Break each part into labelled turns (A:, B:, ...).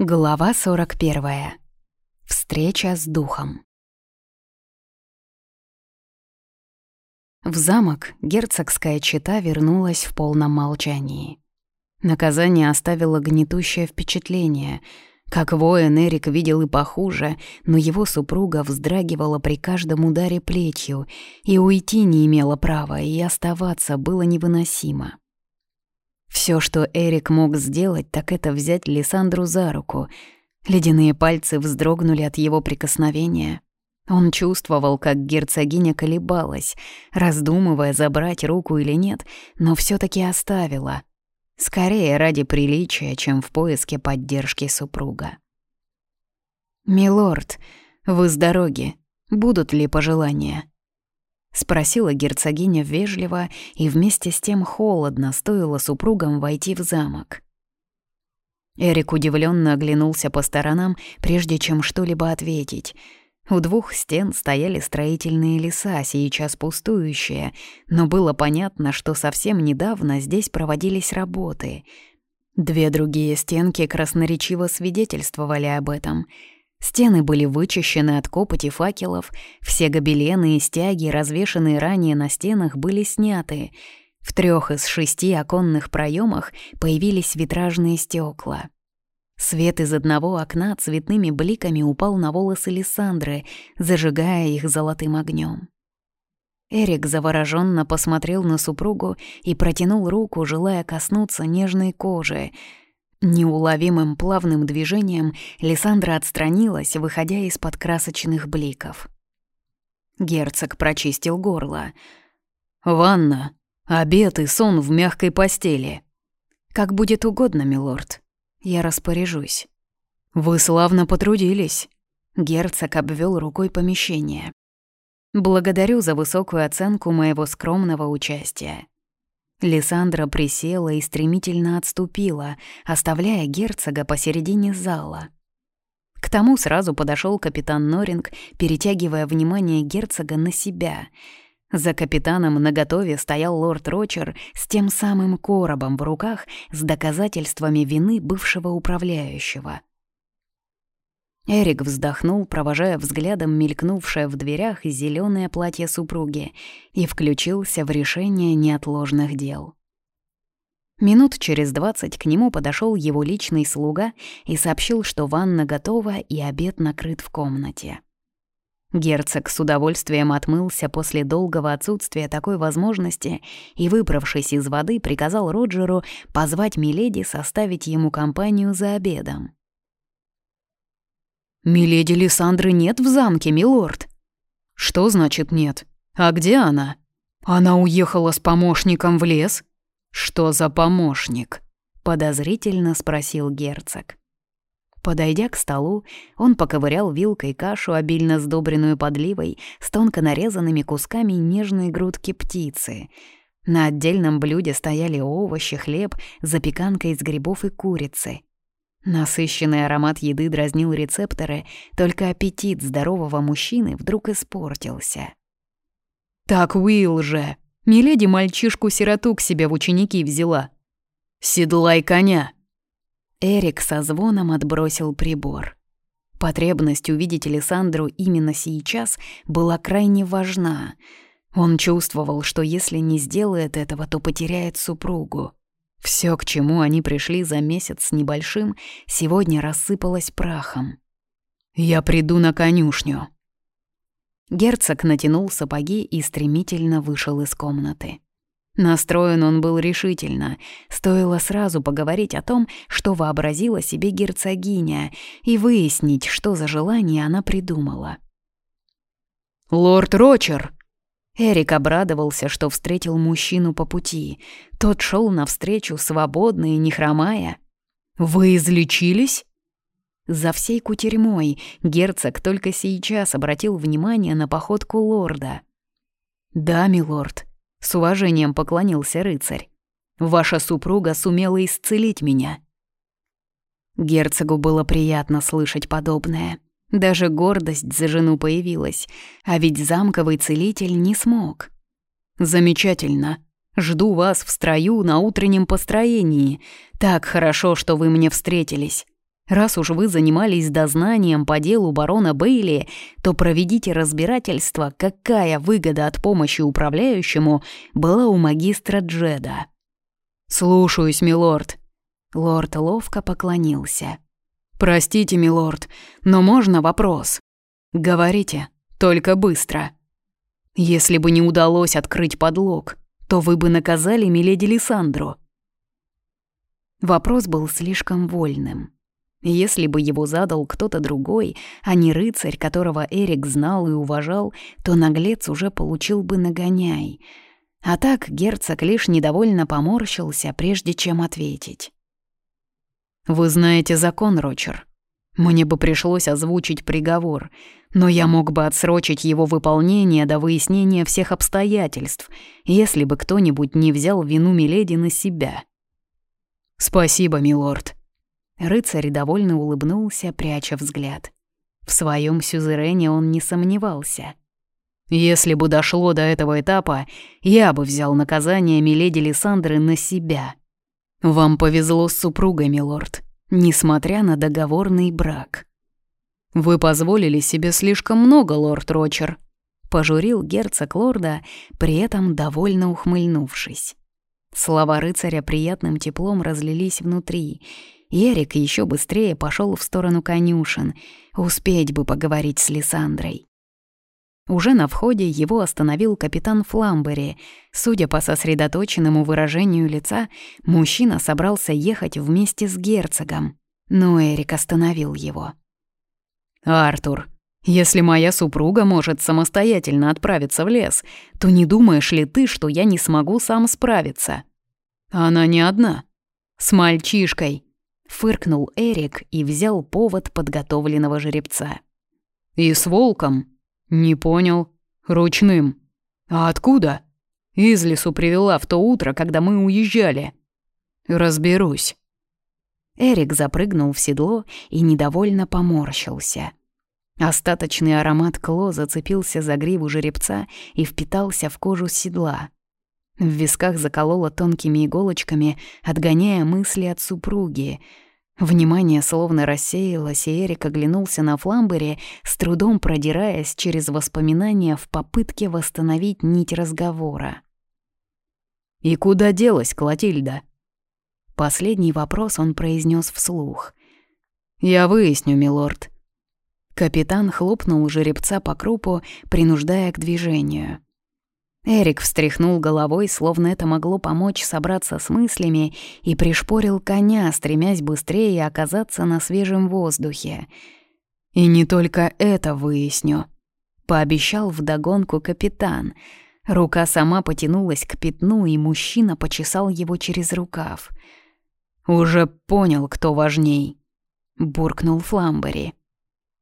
A: Глава 41. Встреча с духом. В замок герцогская чета вернулась в полном молчании. Наказание оставило гнетущее впечатление. Как воин Эрик видел и похуже, но его супруга вздрагивала при каждом ударе плетью, и уйти не имела права, и оставаться было невыносимо. Все, что Эрик мог сделать, так это взять Лиссандру за руку. Ледяные пальцы вздрогнули от его прикосновения. Он чувствовал, как герцогиня колебалась, раздумывая, забрать руку или нет, но все таки оставила. Скорее ради приличия, чем в поиске поддержки супруга. «Милорд, вы с дороги. Будут ли пожелания?» — спросила герцогиня вежливо, и вместе с тем холодно стоило супругам войти в замок. Эрик удивленно оглянулся по сторонам, прежде чем что-либо ответить. У двух стен стояли строительные леса, сейчас пустующие, но было понятно, что совсем недавно здесь проводились работы. Две другие стенки красноречиво свидетельствовали об этом — Стены были вычищены от копоти факелов, все гобелены и стяги, развешанные ранее на стенах, были сняты. В трех из шести оконных проемах появились витражные стекла. Свет из одного окна цветными бликами упал на волосы Лиссандры, зажигая их золотым огнем. Эрик завороженно посмотрел на супругу и протянул руку, желая коснуться нежной кожи — Неуловимым плавным движением Лиссандра отстранилась, выходя из-под красочных бликов. Герцог прочистил горло. «Ванна, обед и сон в мягкой постели». «Как будет угодно, милорд. Я распоряжусь». «Вы славно потрудились». Герцог обвел рукой помещение. «Благодарю за высокую оценку моего скромного участия. Лиссандра присела и стремительно отступила, оставляя герцога посередине зала. К тому сразу подошел капитан Норинг, перетягивая внимание герцога на себя. За капитаном наготове стоял лорд Рочер с тем самым коробом в руках с доказательствами вины бывшего управляющего — Эрик вздохнул, провожая взглядом мелькнувшее в дверях зеленое платье супруги, и включился в решение неотложных дел. Минут через двадцать к нему подошел его личный слуга и сообщил, что ванна готова и обед накрыт в комнате. Герцог с удовольствием отмылся после долгого отсутствия такой возможности и, выбравшись из воды, приказал Роджеру позвать Миледи составить ему компанию за обедом. «Миледи Лиссандры нет в замке, милорд». «Что значит нет? А где она?» «Она уехала с помощником в лес». «Что за помощник?» — подозрительно спросил герцог. Подойдя к столу, он поковырял вилкой кашу, обильно сдобренную подливой, с тонко нарезанными кусками нежной грудки птицы. На отдельном блюде стояли овощи, хлеб, запеканка из грибов и курицы. Насыщенный аромат еды дразнил рецепторы, только аппетит здорового мужчины вдруг испортился. «Так Уилл же! Миледи мальчишку-сироту к себе в ученики взяла. Седлай коня!» Эрик со звоном отбросил прибор. Потребность увидеть Александру именно сейчас была крайне важна. Он чувствовал, что если не сделает этого, то потеряет супругу. Все, к чему они пришли за месяц с небольшим, сегодня рассыпалось прахом. «Я приду на конюшню». Герцог натянул сапоги и стремительно вышел из комнаты. Настроен он был решительно. Стоило сразу поговорить о том, что вообразила себе герцогиня, и выяснить, что за желание она придумала. «Лорд Рочер!» Эрик обрадовался, что встретил мужчину по пути. Тот шел навстречу, свободно и не хромая. «Вы излечились?» За всей кутерьмой герцог только сейчас обратил внимание на походку лорда. «Да, милорд», — с уважением поклонился рыцарь. «Ваша супруга сумела исцелить меня». Герцогу было приятно слышать подобное. Даже гордость за жену появилась, а ведь замковый целитель не смог. «Замечательно. Жду вас в строю на утреннем построении. Так хорошо, что вы мне встретились. Раз уж вы занимались дознанием по делу барона Бейли, то проведите разбирательство, какая выгода от помощи управляющему была у магистра Джеда. «Слушаюсь, милорд». Лорд ловко поклонился. «Простите, милорд, но можно вопрос?» «Говорите, только быстро». «Если бы не удалось открыть подлог, то вы бы наказали миледи Лиссандру». Вопрос был слишком вольным. Если бы его задал кто-то другой, а не рыцарь, которого Эрик знал и уважал, то наглец уже получил бы нагоняй. А так герцог лишь недовольно поморщился, прежде чем ответить. «Вы знаете закон, Рочер. Мне бы пришлось озвучить приговор, но я мог бы отсрочить его выполнение до выяснения всех обстоятельств, если бы кто-нибудь не взял вину Миледи на себя». «Спасибо, милорд», Рыцарь довольно улыбнулся, пряча взгляд. В своем сюзерене он не сомневался. «Если бы дошло до этого этапа, я бы взял наказание Миледи Лиссандры на себя. Вам повезло с супругой, милорд, несмотря на договорный брак». «Вы позволили себе слишком много, лорд Рочер», — пожурил герцог лорда, при этом довольно ухмыльнувшись. Слова рыцаря приятным теплом разлились внутри, Эрик еще быстрее пошел в сторону конюшен. Успеть бы поговорить с Лиссандрой. Уже на входе его остановил капитан Фламбери. Судя по сосредоточенному выражению лица, мужчина собрался ехать вместе с герцогом. Но Эрик остановил его. «Артур, если моя супруга может самостоятельно отправиться в лес, то не думаешь ли ты, что я не смогу сам справиться?» «Она не одна. С мальчишкой. Фыркнул Эрик и взял повод подготовленного жеребца. «И с волком?» «Не понял. Ручным. А откуда?» «Из лесу привела в то утро, когда мы уезжали». «Разберусь». Эрик запрыгнул в седло и недовольно поморщился. Остаточный аромат кло зацепился за гриву жеребца и впитался в кожу седла. В висках заколола тонкими иголочками, отгоняя мысли от супруги. Внимание словно рассеялось, и Эрик оглянулся на Фламбере, с трудом продираясь через воспоминания в попытке восстановить нить разговора. «И куда делась Клотильда?» Последний вопрос он произнес вслух. «Я выясню, милорд». Капитан хлопнул жеребца по крупу, принуждая к движению. Эрик встряхнул головой, словно это могло помочь собраться с мыслями, и пришпорил коня, стремясь быстрее оказаться на свежем воздухе. «И не только это выясню», — пообещал вдогонку капитан. Рука сама потянулась к пятну, и мужчина почесал его через рукав. «Уже понял, кто важней», — буркнул Фламбери.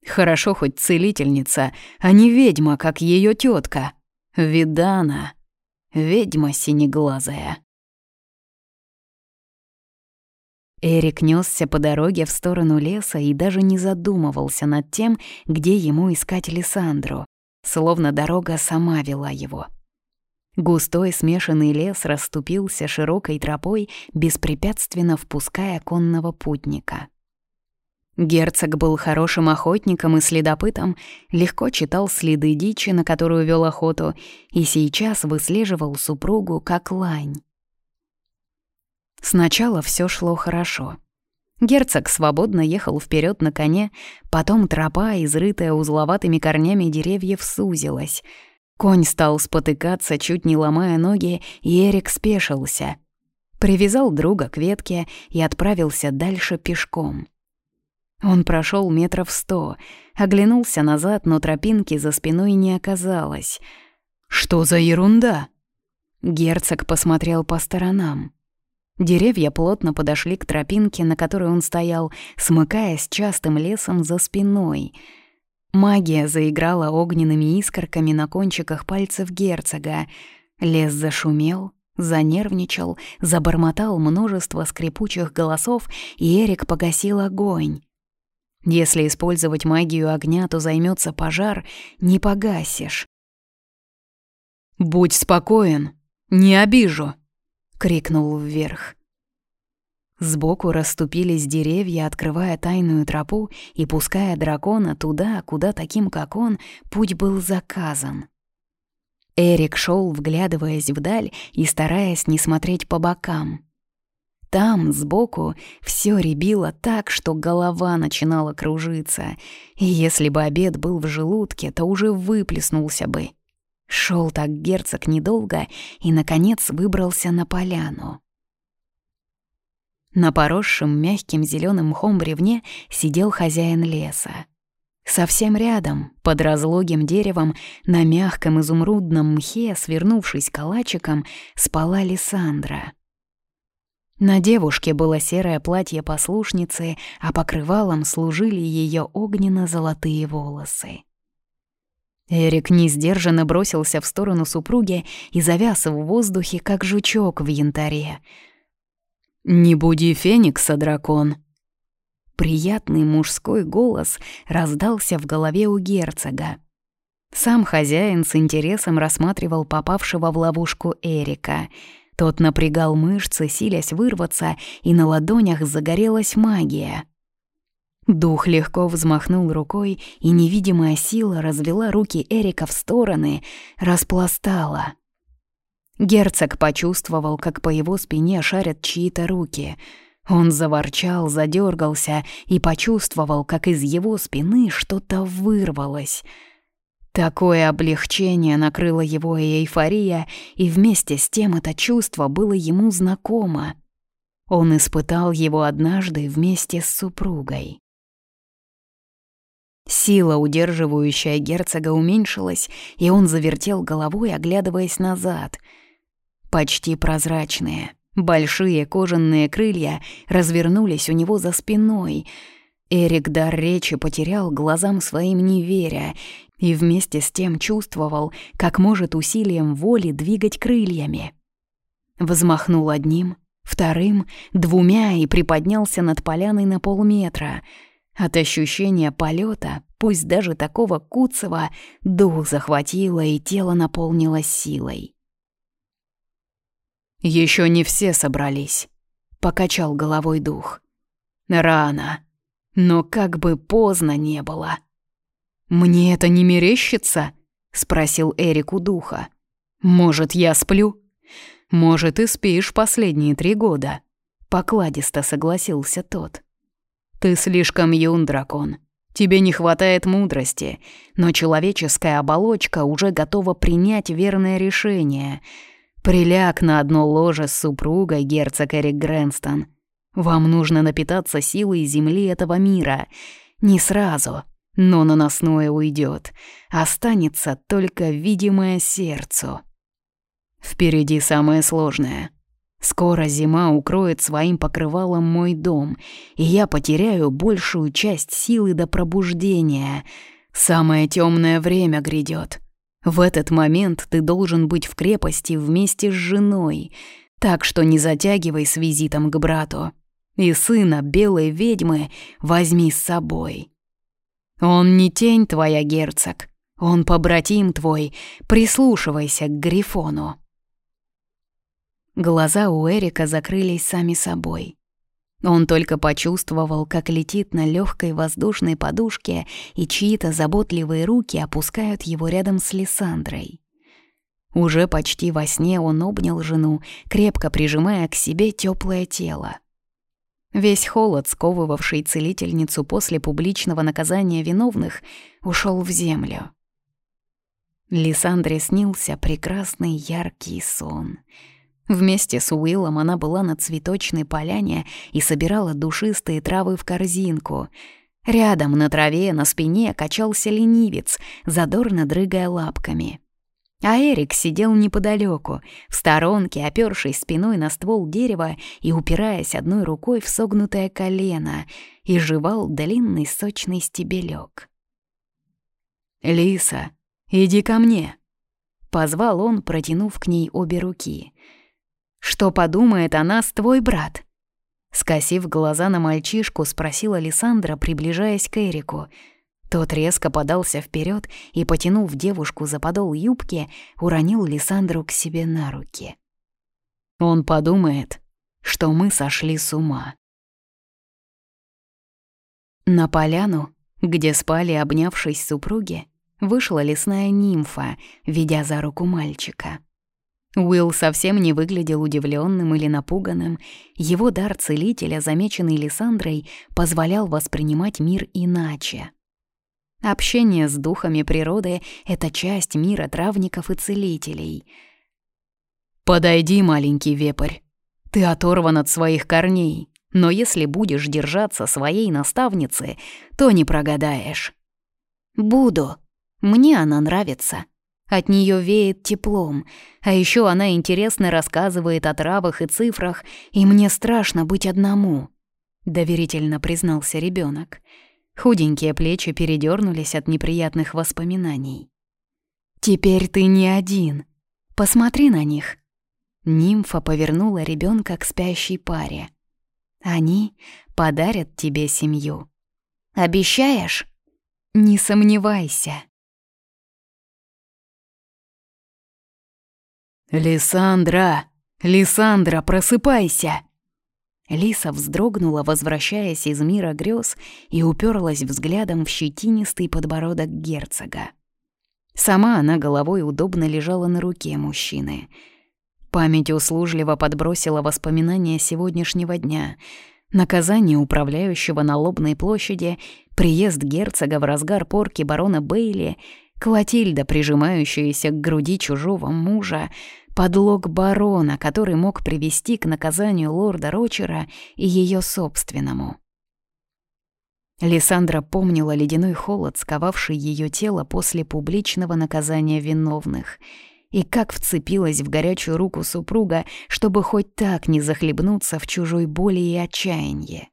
A: «Хорошо хоть целительница, а не ведьма, как ее тетка. Видана, ведьма синеглазая. Эрик несся по дороге в сторону леса и даже не задумывался над тем, где ему искать Лиссандру, словно дорога сама вела его. Густой смешанный лес расступился широкой тропой, беспрепятственно впуская конного путника. Герцог был хорошим охотником и следопытом, легко читал следы дичи, на которую вел охоту, и сейчас выслеживал супругу как лань. Сначала все шло хорошо. Герцог свободно ехал вперед на коне, потом тропа, изрытая узловатыми корнями деревьев, сузилась. Конь стал спотыкаться, чуть не ломая ноги, и Эрик спешился. Привязал друга к ветке и отправился дальше пешком. Он прошел метров сто, оглянулся назад, но тропинки за спиной не оказалось. «Что за ерунда?» Герцог посмотрел по сторонам. Деревья плотно подошли к тропинке, на которой он стоял, смыкаясь частым лесом за спиной. Магия заиграла огненными искорками на кончиках пальцев герцога. Лес зашумел, занервничал, забормотал множество скрипучих голосов, и Эрик погасил огонь. Если использовать магию огня, то займется пожар, не погасишь. «Будь спокоен, не обижу!» — крикнул вверх. Сбоку расступились деревья, открывая тайную тропу и пуская дракона туда, куда таким, как он, путь был заказан. Эрик шел, вглядываясь вдаль и стараясь не смотреть по бокам. Там, сбоку, все ребило так, что голова начинала кружиться, и если бы обед был в желудке, то уже выплеснулся бы. Шел так герцог недолго и, наконец, выбрался на поляну. На поросшем мягким зеленым мхом бревне сидел хозяин леса. Совсем рядом, под разлогим деревом, на мягком изумрудном мхе, свернувшись калачиком, спала Лиссандра. На девушке было серое платье послушницы, а покрывалом служили ее огненно-золотые волосы. Эрик несдержанно бросился в сторону супруги и завяз в воздухе, как жучок в янтаре — «Не буди Феникса, дракон!» Приятный мужской голос раздался в голове у герцога. Сам хозяин с интересом рассматривал попавшего в ловушку Эрика. Тот напрягал мышцы, силясь вырваться, и на ладонях загорелась магия. Дух легко взмахнул рукой, и невидимая сила развела руки Эрика в стороны, распластала — Герцог почувствовал, как по его спине шарят чьи-то руки. Он заворчал, задергался и почувствовал, как из его спины что-то вырвалось. Такое облегчение накрыло его и эйфория, и вместе с тем это чувство было ему знакомо. Он испытал его однажды вместе с супругой. Сила, удерживающая герцога, уменьшилась, и он завертел головой, оглядываясь назад — почти прозрачные. Большие кожаные крылья развернулись у него за спиной. Эрик дар речи потерял, глазам своим не и вместе с тем чувствовал, как может усилием воли двигать крыльями. Взмахнул одним, вторым, двумя и приподнялся над поляной на полметра. От ощущения полета, пусть даже такого куцего, дух захватило и тело наполнилось силой. Еще не все собрались», — покачал головой дух. «Рано, но как бы поздно не было». «Мне это не мерещится?» — спросил Эрик у духа. «Может, я сплю?» «Может, и спишь последние три года», — покладисто согласился тот. «Ты слишком юн, дракон. Тебе не хватает мудрости, но человеческая оболочка уже готова принять верное решение — Приляг на одно ложе с супругой герцог Эрик Грэнстон. Вам нужно напитаться силой земли этого мира. Не сразу, но наносное уйдет. Останется только видимое сердцу. Впереди самое сложное. Скоро зима укроет своим покрывалом мой дом, и я потеряю большую часть силы до пробуждения. Самое темное время грядет. В этот момент ты должен быть в крепости вместе с женой, так что не затягивай с визитом к брату. И сына белой ведьмы возьми с собой. Он не тень твоя, герцог, он побратим твой, прислушивайся к Грифону. Глаза у Эрика закрылись сами собой. Он только почувствовал, как летит на легкой воздушной подушке, и чьи-то заботливые руки опускают его рядом с Лиссандрой. Уже почти во сне он обнял жену, крепко прижимая к себе теплое тело. Весь холод, сковывавший целительницу после публичного наказания виновных, ушел в землю. Лиссандре снился прекрасный яркий сон — Вместе с Уиллом она была на цветочной поляне и собирала душистые травы в корзинку. Рядом на траве на спине качался ленивец, задорно дрыгая лапками. А Эрик сидел неподалеку, в сторонке, опёршись спиной на ствол дерева и упираясь одной рукой в согнутое колено, и жевал длинный сочный стебелек. «Лиса, иди ко мне!» — позвал он, протянув к ней обе руки — что подумает о нас твой брат?» Скосив глаза на мальчишку, спросила Александра, приближаясь к Эрику. Тот резко подался вперед и, потянув девушку за подол юбки, уронил Лиссандру к себе на руки. «Он подумает, что мы сошли с ума. На поляну, где спали обнявшись супруги, вышла лесная нимфа, ведя за руку мальчика. Уилл совсем не выглядел удивленным или напуганным. Его дар целителя, замеченный Лиссандрой, позволял воспринимать мир иначе. Общение с духами природы — это часть мира травников и целителей. «Подойди, маленький вепрь. Ты оторван от своих корней, но если будешь держаться своей наставницы, то не прогадаешь». «Буду. Мне она нравится», от нее веет теплом, а еще она интересно рассказывает о травах и цифрах, и мне страшно быть одному», — доверительно признался ребенок. Худенькие плечи передернулись от неприятных воспоминаний. «Теперь ты не один. Посмотри на них». Нимфа повернула ребенка к спящей паре. «Они подарят тебе семью. Обещаешь?» «Не сомневайся».
B: «Лиссандра! Лиссандра, просыпайся!» Лиса вздрогнула, возвращаясь из мира грез, и уперлась взглядом в щетинистый подбородок герцога. Сама она головой удобно лежала на руке мужчины. Память услужливо подбросила воспоминания сегодняшнего дня. Наказание управляющего на Лобной площади, приезд герцога в разгар порки барона Бейли, Клотильда, прижимающаяся к груди чужого мужа — подлог барона, который мог привести к наказанию лорда Рочера и ее собственному. Лиссандра помнила ледяной холод, сковавший ее тело после публичного наказания виновных, и как вцепилась в горячую руку супруга, чтобы хоть так не захлебнуться в чужой боли и отчаянии.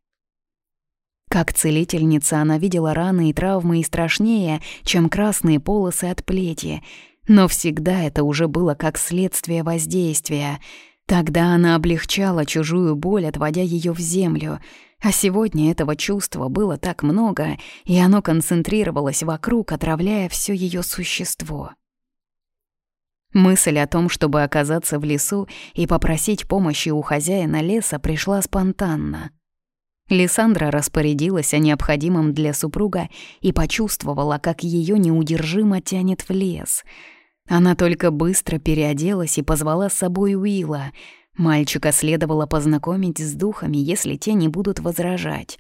B: Как целительница она видела раны и травмы и страшнее, чем красные полосы от плети, но всегда это уже было как следствие воздействия. Тогда она облегчала чужую боль, отводя ее в землю. А сегодня этого чувства было так много, и оно концентрировалось вокруг, отравляя все ее существо. Мысль о том, чтобы оказаться в лесу и попросить помощи у хозяина леса, пришла спонтанно. Лиссандра распорядилась о необходимом для супруга и почувствовала, как ее неудержимо тянет в лес — она только быстро переоделась и позвала с собой Уилла. Мальчика следовало познакомить с духами, если те не будут возражать.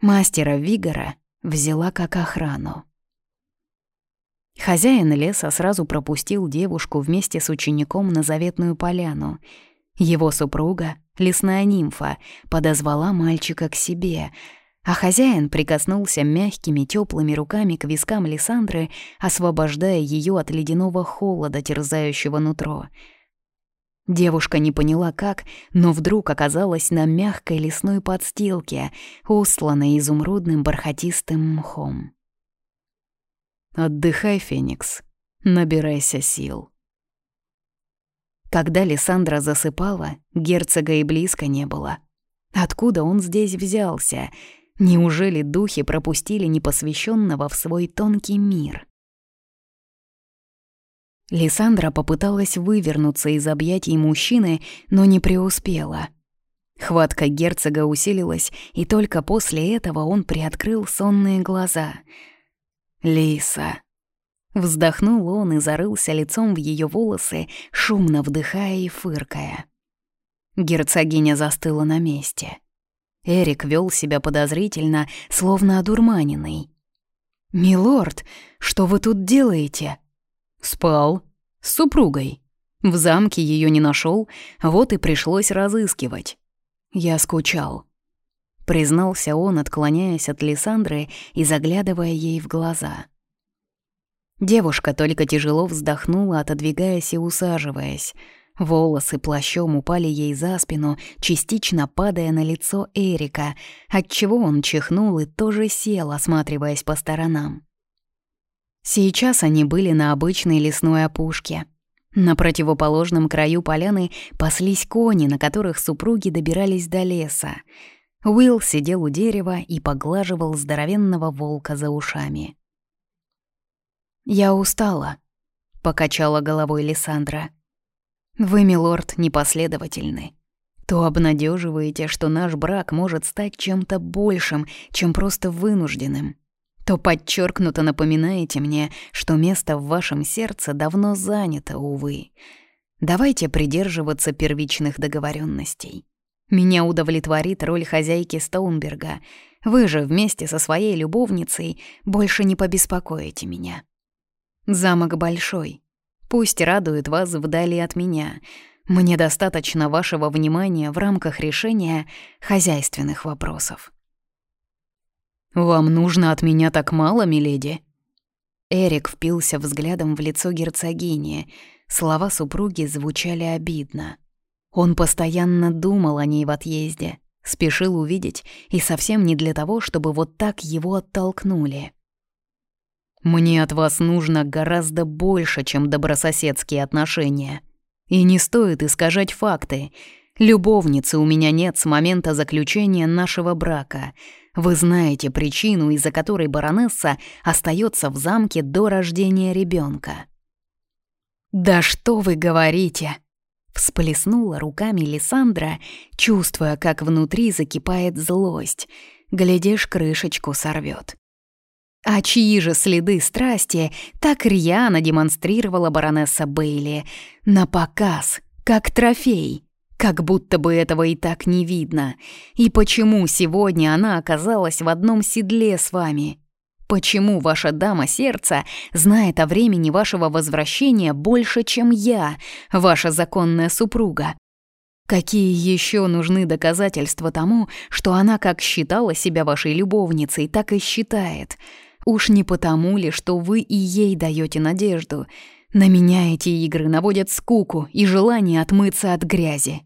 B: Мастера Вигора взяла как охрану. Хозяин леса сразу пропустил девушку вместе с учеником на заветную поляну. Его супруга, лесная нимфа, подозвала мальчика к себе — а хозяин прикоснулся мягкими теплыми руками к вискам Лиссандры, освобождая ее от ледяного холода, терзающего нутро. Девушка не поняла как, но вдруг оказалась на мягкой лесной подстилке, устланной изумрудным бархатистым мхом. «Отдыхай, Феникс, набирайся сил».
A: Когда Лиссандра засыпала, герцога и близко не было. Откуда он здесь взялся — Неужели духи пропустили непосвященного в свой тонкий мир? Лиссандра попыталась вывернуться из объятий мужчины, но не преуспела. Хватка герцога усилилась, и только после этого он приоткрыл сонные глаза. «Лиса!» Вздохнул он и зарылся лицом в ее волосы, шумно вдыхая и фыркая. Герцогиня застыла на месте. Эрик вел себя подозрительно, словно одурманенный. «Милорд, что вы тут делаете?» «Спал. С супругой. В замке ее не нашел, вот и пришлось разыскивать. Я скучал». Признался он, отклоняясь от Лиссандры и заглядывая ей в глаза. Девушка только тяжело вздохнула, отодвигаясь и усаживаясь — Волосы плащом упали ей за спину, частично падая на лицо Эрика, отчего он чихнул и тоже сел, осматриваясь по сторонам. Сейчас они были на обычной лесной опушке. На противоположном краю поляны паслись кони, на которых супруги добирались до леса. Уилл сидел у дерева и поглаживал здоровенного волка за ушами. «Я устала», — покачала головой Лиссандра. «Вы, милорд, непоследовательны. то обнадеживаете, что наш брак может стать чем-то большим, чем просто вынужденным, то подчеркнуто напоминаете мне, что место в вашем сердце давно занято, увы. Давайте придерживаться первичных договоренностей. Меня удовлетворит роль хозяйки Стоунберга. Вы же вместе со своей любовницей больше не побеспокоите меня. Замок большой. Пусть радует вас вдали от меня. Мне достаточно вашего внимания в рамках решения хозяйственных вопросов. «Вам нужно от меня так мало, миледи?» Эрик впился взглядом в лицо герцогини. Слова супруги звучали обидно. Он постоянно думал о ней в отъезде, спешил увидеть, и совсем не для того, чтобы вот так его оттолкнули. «Мне от вас нужно гораздо больше, чем добрососедские отношения. И не стоит искажать факты. Любовницы у меня нет с момента заключения нашего брака. Вы знаете причину, из-за которой баронесса остается в замке до рождения ребенка. «Да что вы говорите!» Всплеснула руками Лиссандра, чувствуя, как внутри закипает злость. Глядишь, крышечку сорвет. А чьи же следы страсти так рьяно демонстрировала баронесса Бейли? На показ, как трофей. Как будто бы этого и так не видно. И почему сегодня она оказалась в одном седле с вами? Почему ваша дама сердца знает о времени вашего возвращения больше, чем я, ваша законная супруга? Какие еще нужны доказательства тому, что она как считала себя вашей любовницей, так и считает? Уж не потому ли, что вы и ей даете надежду? На меня эти игры наводят скуку и желание отмыться от грязи.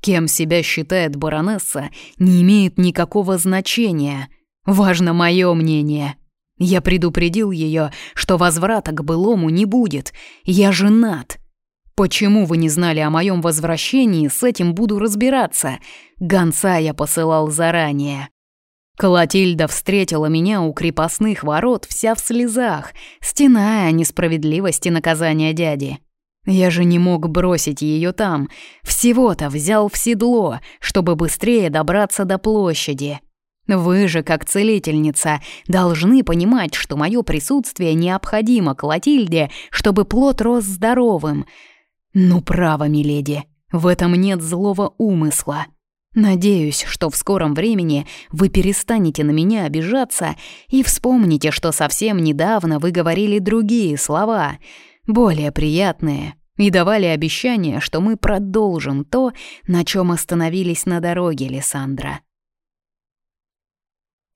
A: Кем себя считает баронесса, не имеет никакого значения. Важно мое мнение. Я предупредил ее, что возврата к былому не будет. Я женат. Почему вы не знали о моем возвращении, с этим буду разбираться. Гонца я посылал заранее. Клотильда встретила меня у крепостных ворот вся в слезах, стеная о несправедливости наказания дяди. Я же не мог бросить ее там. Всего-то взял в седло, чтобы быстрее добраться до площади. Вы же, как целительница, должны понимать, что мое присутствие необходимо Клотильде, чтобы плод рос здоровым. Ну, право, миледи, в этом нет злого умысла. Надеюсь, что в скором времени вы перестанете на меня обижаться и вспомните, что совсем недавно вы говорили другие слова — более приятные, и давали обещание, что мы продолжим то, на чем остановились на дороге Лиссандра.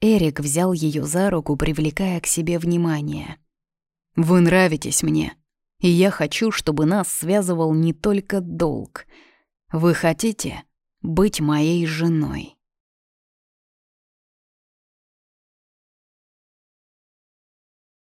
A: Эрик взял ее за руку, привлекая к себе внимание. «Вы нравитесь мне, и я хочу, чтобы нас связывал не только долг. Вы хотите быть моей женой?»